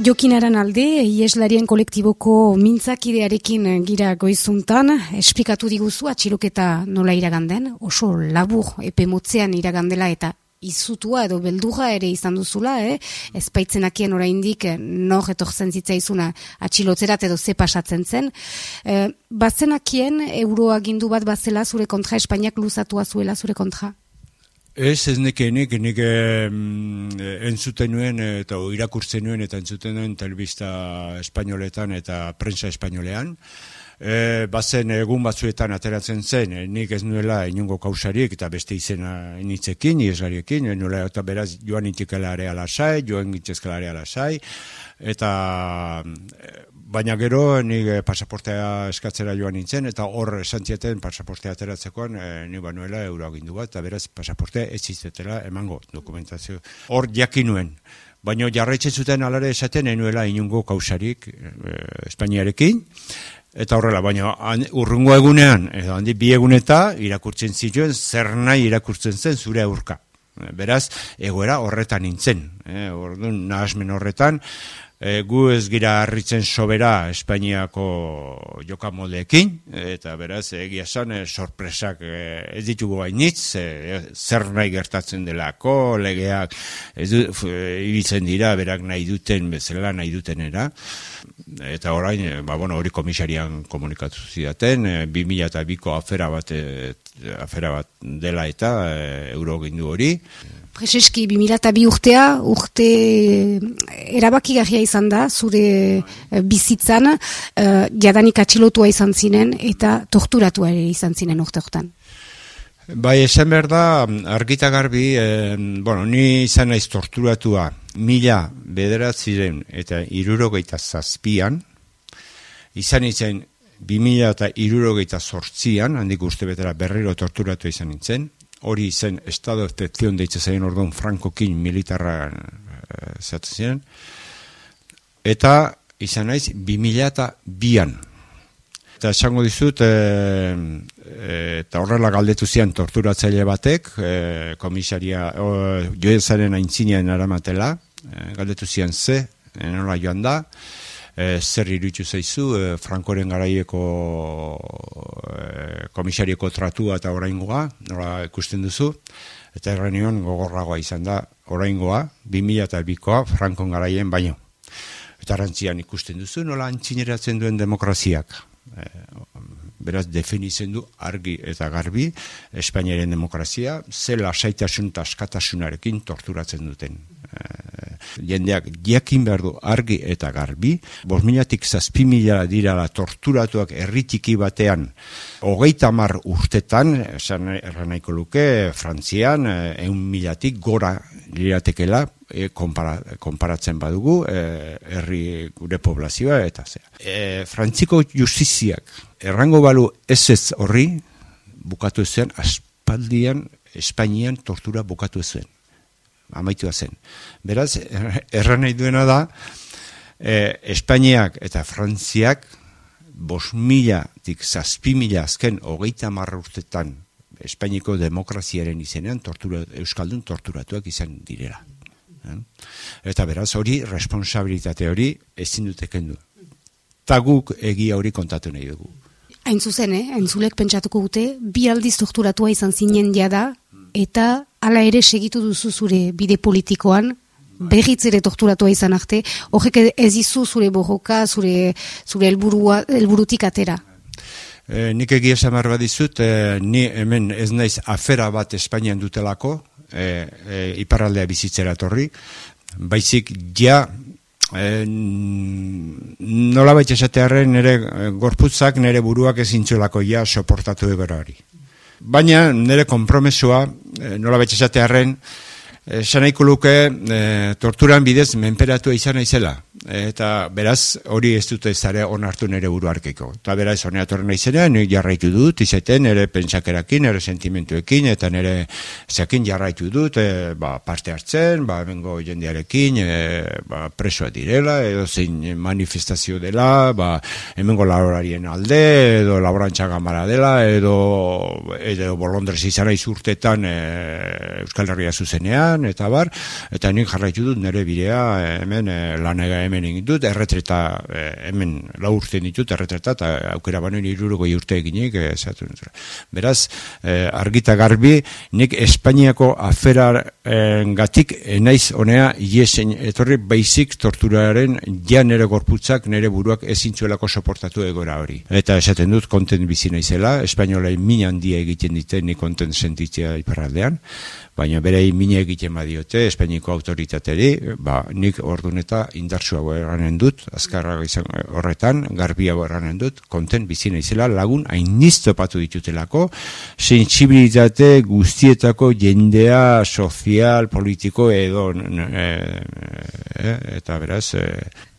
Jokinaren alde, ieslarien kolektiboko mintzakidearekin gira goizuntan, esplikatu diguzu atxiloketa nola iraganden, oso labur epe motzean iragandela eta izutua edo beldurra ere izan duzula, eh? ez baitzenakien oraindik nor etortzen zitzaizuna atxilotzerat edo ze pasatzen zen. Eh, bazenakien euroagindu bat bazela zure kontra, Espainiak luzatua zuela zure kontra? Ez, ez neke, nik, nik entzuten nuen eta irakurtzen nuen eta entzuten nuen telebista espainoletan eta prensa espainolean. E, bazen egun batzuetan ateratzen zen, e, nik ez nuela inungo kausarik eta beste izena nitzekin, ieslariekin, e, nuela eta beraz joan intikela area lasai, joan intzezkela area lasai, eta baina gero ni eh, pasaportea eskatzera joan nintzen eta hor esantzieten pasaportea ateratzekoan e, ni banuela euro agindu bat eta beraz pasaportea ez zizetela emango dokumentazio hor jakinuen baina jarraitzen zuten alare esaten enuela inungo kausarik e, Espainiarekin eta horrela baina urrungo egunean edo handi bi eguneta irakurtzen zituen zer nahi irakurtzen zen zure aurka. Beraz egoera horretan nintzen e, orduan nahasmen horretan E, gu ez gira harritzen sobera Espainiako jokamodeekin, eta beraz, egia esan, e, sorpresak e, ez ditugu bainitz, e, zer nahi gertatzen delako, legeak ez du, ibitzen dira, berak nahi duten, bezala nahi dutenera, eta orain, e, ba, bueno, hori komisarian komunikatu zidaten, e, 2002ko afera bat, e, afera bat dela eta e, euro gindu hori, Prezeski, 2002 urtea, urte erabakigarria izan da, zure bizitzan, uh, jadanik atxilotua izan zinen eta torturatua ere izan zinen urte hortan. Bai, esan behar da, argita garbi, eh, bueno, ni izan naiz torturatua mila bederatziren eta irurogeita zazpian, izan izan bi mila eta irurogeita sortzian, handik uste betera berriro torturatu izan nintzen, hori zen estado excepción deitze zain orduan frankokin militarra e, ziren, eta izan naiz 2000 eta bian. Eta esango dizut, e, eta horrela galdetu zian torturatzaile batek, e, komisaria, joezaren aintzinean aramatela, e, galdetu zian ze, nola joan da, e, zer iruditu zaizu e, Frankoren garaieko e, komisarieko tratua eta oraingoa, nola ikusten duzu, eta errenion gogorragoa izan da oraingoa, 2000 eta bikoa Frankon garaien baino. Eta rantzian ikusten duzu, nola antzineratzen duen demokraziak. E, beraz, definitzen du argi eta garbi Espainiaren demokrazia, zela saitasun eta askatasunarekin torturatzen duten. Jendeak diakin behar du argi eta garbi, bos minatik zazpi mila dirala torturatuak erritiki batean, hogeita mar urtetan, esan erranaiko luke, Frantzian, eun milatik gora liratekela, e, konparatzen badugu, e, herri gure poblazioa, eta zera. E, Frantziko justiziak, errango balu ez ez horri, bukatu ezen, aspaldian, Espainian tortura bukatu ezen amaitu zen. Beraz, erran nahi duena da, e, Espainiak eta Frantziak bos mila, tik zazpi mila azken hogeita marra urtetan Espainiko demokraziaren izenean tortura, Euskaldun torturatuak izan direla. Eh? Eta beraz, hori, responsabilitate hori ezin dutek du. Taguk egia hori kontatu nahi dugu. Hain zuzen, eh? Hain pentsatuko gute, bi aldiz torturatua izan zinen jada, eta hala ere segitu duzu zure bide politikoan, berriz ere torturatua izan arte, horrek ez izu zure borroka, zure, zure elburua, elburutik atera. E, nik egia samar badizut, e, ni hemen ez naiz afera bat Espainian dutelako, e, e, iparraldea bizitzera torri, baizik ja e, nola baita esatearen nire gorputzak nire buruak ezintzuelako ja soportatu egora hori. Baina nire kompromesua, e, nola betxe esatearen, esan nahiko luke e, torturan bidez menperatua izan naizela eta beraz hori ez dute zare onartu nere buru arkeko. Eta beraz honea torren naizena, nik jarraitu dut, izaten nire pentsakerakin, nire sentimentuekin, eta nire zekin jarraitu dut, e, ba, parte hartzen, ba, bengo jendearekin, e, ba, presoa direla, edo zein manifestazio dela, ba, hemengo laborarien alde, edo laborantza gamara dela, edo, edo bolondrez izan urtetan e, Euskal Herria zuzenean, eta bar, eta nik jarraitu dut nire bidea hemen e, lanega hemen hemen egin dut, erretreta, hemen lau urte ditut, erretreta, eta aukera baino iruruko urte eginik, esatu Beraz, argita garbi, nik Espainiako afera gatik, naiz honea, iesen, etorri baizik torturaren ja nere gorputzak, nere buruak ezintzuelako soportatu egora hori. Eta esaten dut, konten bizi naizela, espainolai min handia egiten dite, ni konten sentitzea iparraldean, baina bere mine egiten badiote Espainiko autoritateri, ba, nik ordun eta indartsua erranen dut, azkarra izan horretan, garbia erranen dut, konten bizi naizela lagun hainiz topatu ditutelako, sensibilitate guztietako jendea sozial, politiko edo e, e, eta beraz e,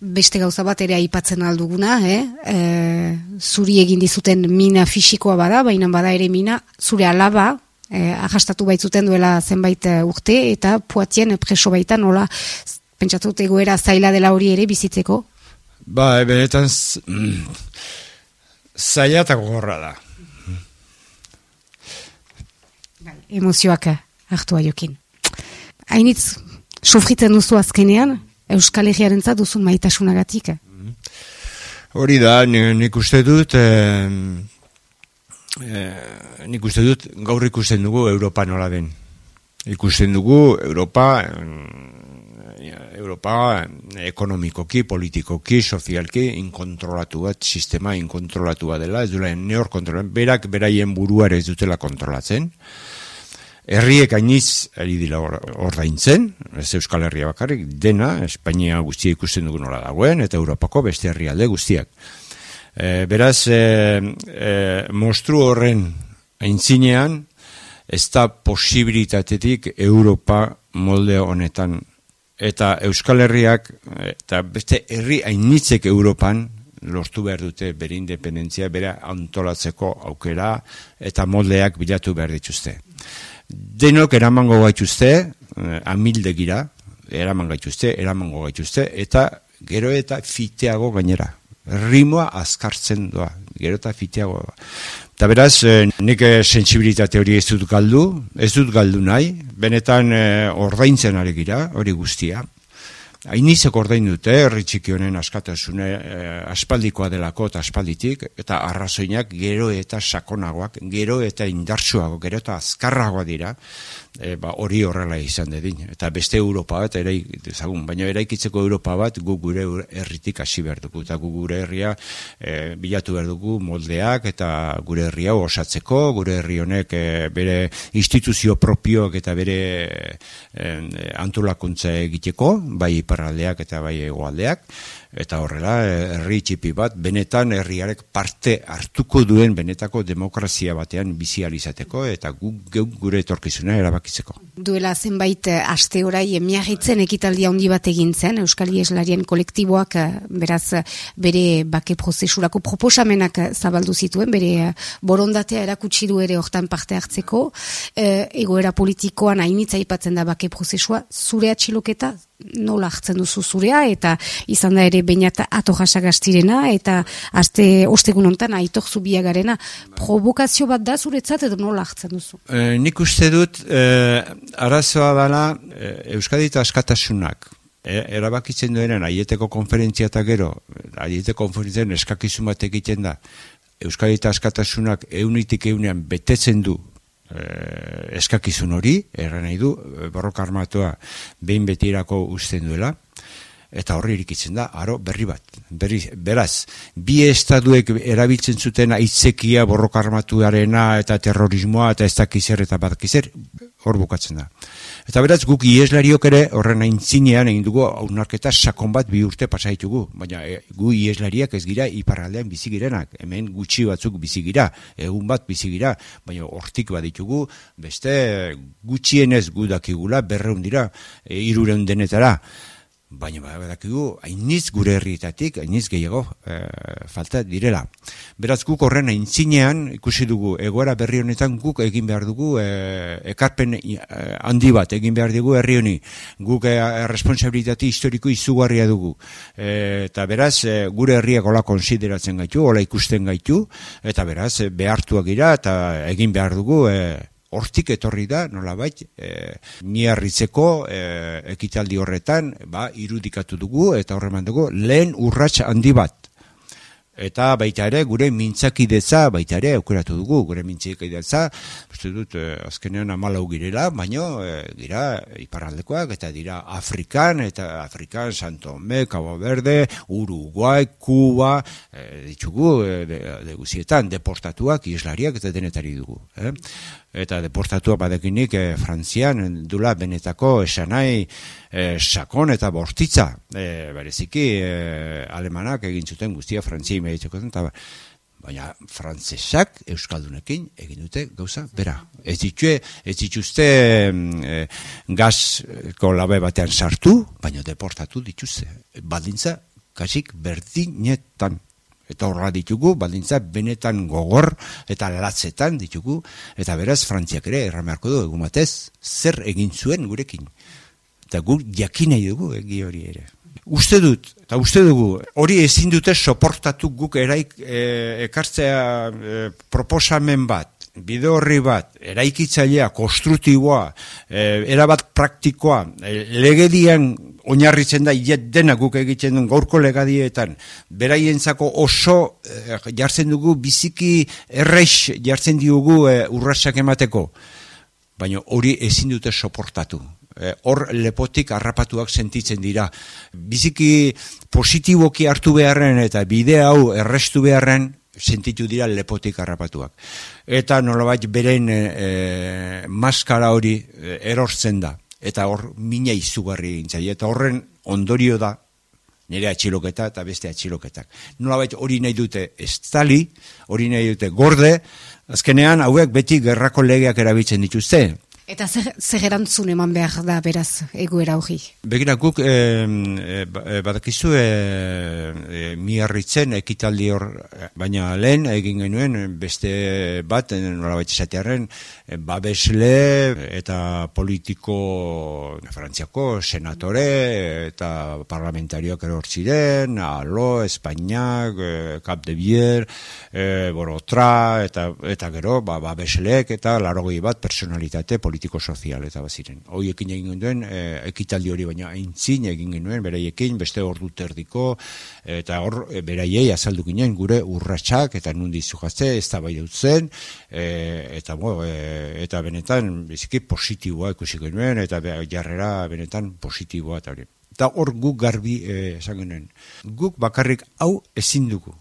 Beste gauza bat ere aipatzen alduguna, eh? E, zuri egin dizuten mina fisikoa bada, baina bada ere mina, zure alaba, eh, ahastatu baitzuten duela zenbait eh, urte eta puatien preso baita nola pentsatut egoera zaila dela hori ere bizitzeko? Ba, benetan mm, zaila eta gogorra da. Bai, emozioak hartu aiokin. Hainitz, sofritzen duzu azkenean, Euskal Herriaren duzun maitasunagatik? Hori da, nik uste dut, e, nik uste dut gaur ikusten dugu Europa nola den. Ikusten dugu Europa Europa ekonomikoki, politikoki, sozialki inkontrolatu bat, sistema inkontrolatu bat dela, ez duela neor kontrolatzen, berak beraien buruare ez dutela kontrolatzen. Herriek ainiz ari dira ordaintzen, ez Euskal Herria bakarrik, dena, Espainia guztia ikusten dugu nola dagoen, eta Europako beste herrialde guztiak. E, beraz, e, e, mostru horren aintzinean, ez da posibilitatetik Europa molde honetan. Eta Euskal Herriak, eta beste herri hainitzek Europan, lortu behar dute bere independentzia, bere antolatzeko aukera, eta moldeak bilatu behar dituzte. Denok eramango gaituzte, amilde gira, eraman gaituzte, eramango gaituzte, eta gero eta fiteago gainera rimoa azkartzen doa, gero eta fiteago. Eta beraz, eh, nik eh, sensibilitate hori ez dut galdu, ez dut galdu nahi, benetan eh, ordaintzen ari hori guztia. Hainizek ordain dute, herri txiki honen askatasune aspaldikoa delako eta aspalditik, eta arrazoinak gero eta sakonagoak, gero eta indartsuago, gero eta azkarragoa dira, e, ba, hori horrela izan dedin. Eta beste Europa bat, ere, dezagun, baina eraikitzeko Europa bat gu gure herritik hasi behar dugu. Eta gu gure herria e, bilatu behar dugu moldeak eta gure herria osatzeko, gure herri honek e, bere instituzio propioak eta bere e, antolakuntza egiteko, bai iparraldeak eta bai egoaldeak, eta horrela herri txipi bat benetan herriarek parte hartuko duen benetako demokrazia batean bizializateko eta gu, gure etorkizuna erabakitzeko. Duela zenbait eh, aste orai miagitzen ekitaldia handi bat egin zen Euskal Ieslarien kolektiboak eh, beraz eh, bere bake prozesurako proposamenak zabaldu zituen bere borondatea erakutsi du ere hortan parte hartzeko egoera politikoan hainitza aipatzen da bake prozesua zure atxiloketa nola hartzen duzu zurea eta izan da ere bainat ato jasagaztirena eta aste ostegun hontan aitok zubiagarena provokazio bat da zuretzat edo nola hartzen duzu? E, nik uste dut e, arazoa dela e, Euskadita askatasunak e, erabakitzen duenen aieteko konferentzia eta gero aieteko konferentzian eskakizun bat egiten da Euskadita askatasunak eunitik eunean betetzen du eskakizun hori, erra nahi du, eh, borroka armatua behin betirako usten duela, eta horri irikitzen da, aro berri bat. Berri, beraz, bi estaduek erabiltzen zuten aitzekia borroka armatuarena eta terrorismoa eta ez dakizer eta badakizer, hor bukatzen da. Eta beraz, guk ieslariok ere horren aintzinean egin dugu aunarketa sakon bat bi urte pasaitugu. Baina e, gu ieslariak ez gira iparraldean bizigirenak. Hemen gutxi batzuk bizigira, egun bat bizigira. Baina hortik baditugu, beste gutxienez gudakigula berreun dira, e, irureun denetara baina badakigu hainiz gure herrietatik, hainiz gehiago e, falta direla. Beraz guk horren aintzinean ikusi dugu egoera berri honetan guk egin behar dugu e, ekarpen e, handi bat egin behar dugu herri honi. Guk e, responsabilitate historiko izugarria dugu. E, eta beraz e, gure herriak hola konsideratzen gaitu, hola ikusten gaitu, eta beraz behartuak gira eta egin behar dugu e, hortik etorri da, nola bait, e, miarritzeko e, ekitaldi horretan, ba, irudikatu dugu, eta horreman dugu, lehen urrats handi bat. Eta baita ere, gure mintzakidetza, baita ere, aukeratu dugu, gure mintzakidetza, uste dut, eh, azkenean amalau girela, baino, eh, gira, iparraldekoak, eta dira Afrikan, eta Afrikan, Santo Ome, Cabo Verde, Uruguay, Cuba, eh, ditugu, eh, de, de deportatuak, islariak, eta denetari dugu. Eh? eta deportatua badekinik e, Frantzian dula benetako esanai e, sakon eta bortitza e, bereziki e, alemanak egin zuten guztia Frantzia imeditzeko zen baina frantzesak euskaldunekin egin dute gauza bera ez ditue ez dituzte e, gazko labe batean sartu baina deportatu dituzte baldintza kasik berdinetan eta horra ditugu, baldintza benetan gogor eta latzetan ditugu, eta beraz frantziak ere erramearko du egun zer egin zuen gurekin. Eta gu jakin nahi dugu egi hori ere. Uste dut, eta uste dugu, hori ezin dute soportatu guk eraik e, ekartzea e, proposamen bat, bide horri bat, eraikitzailea, konstrutiboa, e, erabat praktikoa, e, legedian oinarritzen da iet dena guk egiten duen gaurko legadietan beraientzako oso eh, jartzen dugu biziki errex jartzen diogu eh, urratsak emateko. Baina hori ezin dute soportatu eh, hor lepotik harrapatuak sentitzen dira. Biziki positiboki hartu beharren eta bide hau errestu beharren sentitu dira lepotik harrapatuak. Eta nolabait beren eh, maskara hori erortzen da. Eta hor mina izugarri gintzai, eta horren ondorio da, nire atxiloketa eta beste atxiloketak. Nola hori nahi dute estali, hori nahi dute gorde, azkenean hauek beti gerrako legeak erabiltzen dituzte, Eta zer erantzun eman behar da beraz egoera hori? Begira guk e, badakizu e, e, miarritzen ekitaldi hor, baina lehen egin genuen beste bat, nola baita esatearen, babesle eta politiko frantziako senatore eta parlamentarioak erortziren, alo, espainiak, kap de bier, e, borotra, eta, eta gero, ba, babesleek eta larogei bat personalitate politiko politiko sozial eta baziren. Hoiekin egin duen e, ekitaldi hori baina aintzin egin genuen beraiekin beste ordu terdiko eta hor e, beraiei azaldu ginen gure urratsak eta nundi zuhatze ez da bai dutzen e, eta bo, e, eta benetan biziki positiboa ikusi genuen eta jarrera benetan positiboa eta hori. Eta hor guk garbi esan genuen. Guk bakarrik hau ezin dugu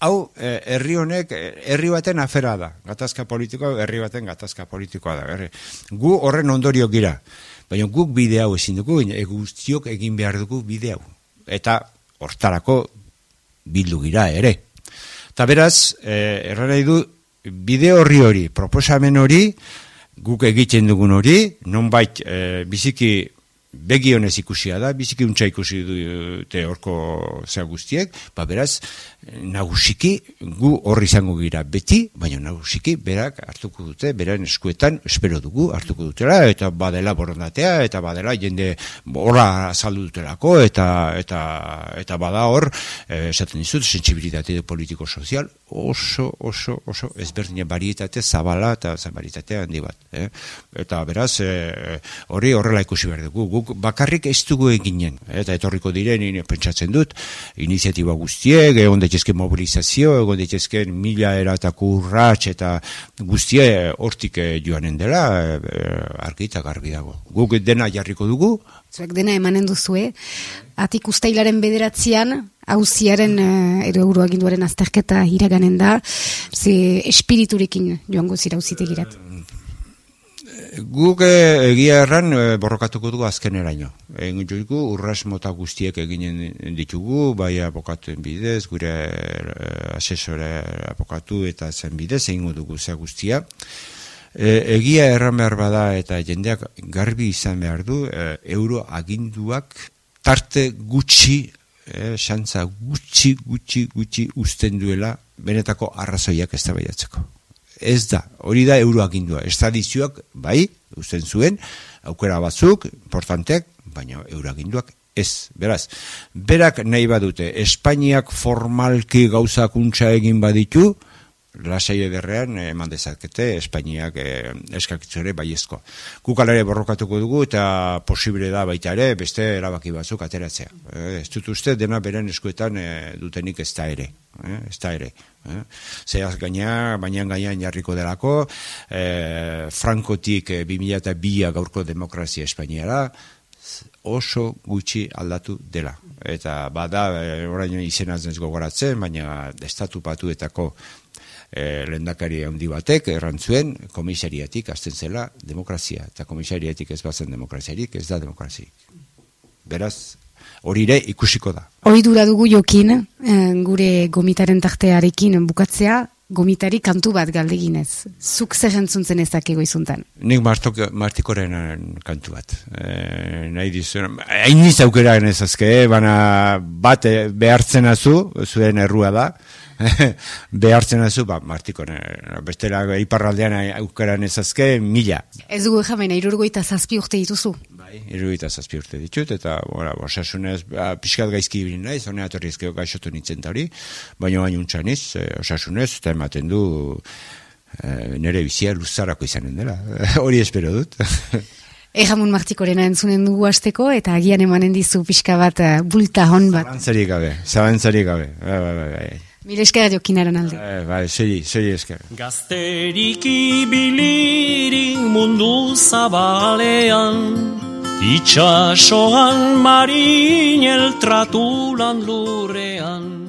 hau eh, herri honek eh, herri baten afera da. Gatazka politikoa herri baten gatazka politikoa da. Herri. Gu horren ondorio gira. Baina guk bide hau ezin dugu, guztiok egin behar dugu bide hau. Eta hortarako bildu gira ere. Eta beraz, eh, nahi du, bide horri hori, proposamen hori, guk egiten dugun hori, nonbait eh, biziki begionez ikusia da, biziki untsa ikusi dute horko zea guztiek, ba beraz, nagusiki gu horri izango gira beti, baina nagusiki berak hartuko dute, beran eskuetan espero dugu hartuko dutela, eta badela borondatea, eta badela jende horra azaldu dutelako, eta, eta, eta bada hor, eh, esaten dizut, sensibilitate politiko-sozial, oso, oso, oso ezberdina barietate zabala eta barietate handi bat. Eh? Eta beraz, eh, hori horrela ikusi behar dugu, guk bakarrik ez dugu eginen, eta etorriko diren, pentsatzen dut, iniziatiba guztiek, egon daitezke mobilizazio, egon daitezke mila eratako urratx, eta guztie hortik eh, joanen dela, eh, argi eta garbi dago. Guk dena jarriko dugu. Zuek dena emanen duzue, atik ustailaren bederatzean, hauziaren uh, edo euroaginduaren azterketa iraganen da, ze espiriturekin joango zira hauzitegirat. Guk eh, egia erran eh, borrokatuko dugu azken eraino. Egin dugu urras mota guztiek eginen ditugu, bai abokatuen bidez, gure eh, asesore abokatu eta zen bidez, egin dugu ze guztia. egia erran behar bada eta jendeak garbi izan behar du, euro aginduak tarte gutxi, e, xantza gutxi, gutxi, gutxi usten duela benetako arrazoiak ez da ez da, hori da euroagindua. Estadizioak, bai, usten zuen, aukera batzuk, importanteak, baina euroaginduak ez. Beraz, berak nahi badute, Espainiak formalki gauzakuntza egin baditu, lasai ederrean eman dezakete Espainiak e, eskakitzure baiezko. Kukalare borrokatuko dugu eta posible da baita ere beste erabaki batzuk ateratzea. E, ez dut uste dena beren eskuetan e, dutenik ez da ere. E, ez da ere. E, Zeaz gaina, baina gainean jarriko delako, e, Frankotik e, 2002 gaurko demokrazia Espainiara, oso gutxi aldatu dela. Eta bada, orain izenaz ez gogoratzen, baina estatu patuetako e, lendakari handi batek errantzuen komisariatik azten zela demokrazia eta komisariatik ez bazen demokraziarik ez da demokraziarik. Beraz, hori ere ikusiko da. Hori dura dugu jokin, eh, gure gomitaren tartearekin bukatzea, gomitari kantu bat galdeginez. Zuk zer entzuntzen ezakego izuntan? Nik martok, martikoren kantu bat. E, nahi dizu, hain aukera genezazke, baina bat behartzen azu, zuen errua da, behartzen azu, ba, martiko, bestela iparraldean aukeran ezazke, mila. Ez dugu jamen, irurgoita zazpi urte dituzu? Bai, irurgoita zazpi urte ditut, eta, bora, osasunez, ba, pixkat gaizki ibili naiz, honea torrizkeo gaixotu nintzen hori, baina bain untxaniz, e, osasunez, eta ematen du, e, nire bizia luzarako izanen dela. hori espero dut. Ejamun martikorena entzunen dugu azteko, eta agian emanen dizu pixka bat uh, bulta hon bat. Zabantzarik gabe, zabantzarik gabe. Ba, ba, ba, ba. Mil esker jokinaren alde. Eh, bai, segi, segi esker. Gazterik ibilirik mundu zabalean, itxasoan marin eltratulan lurrean.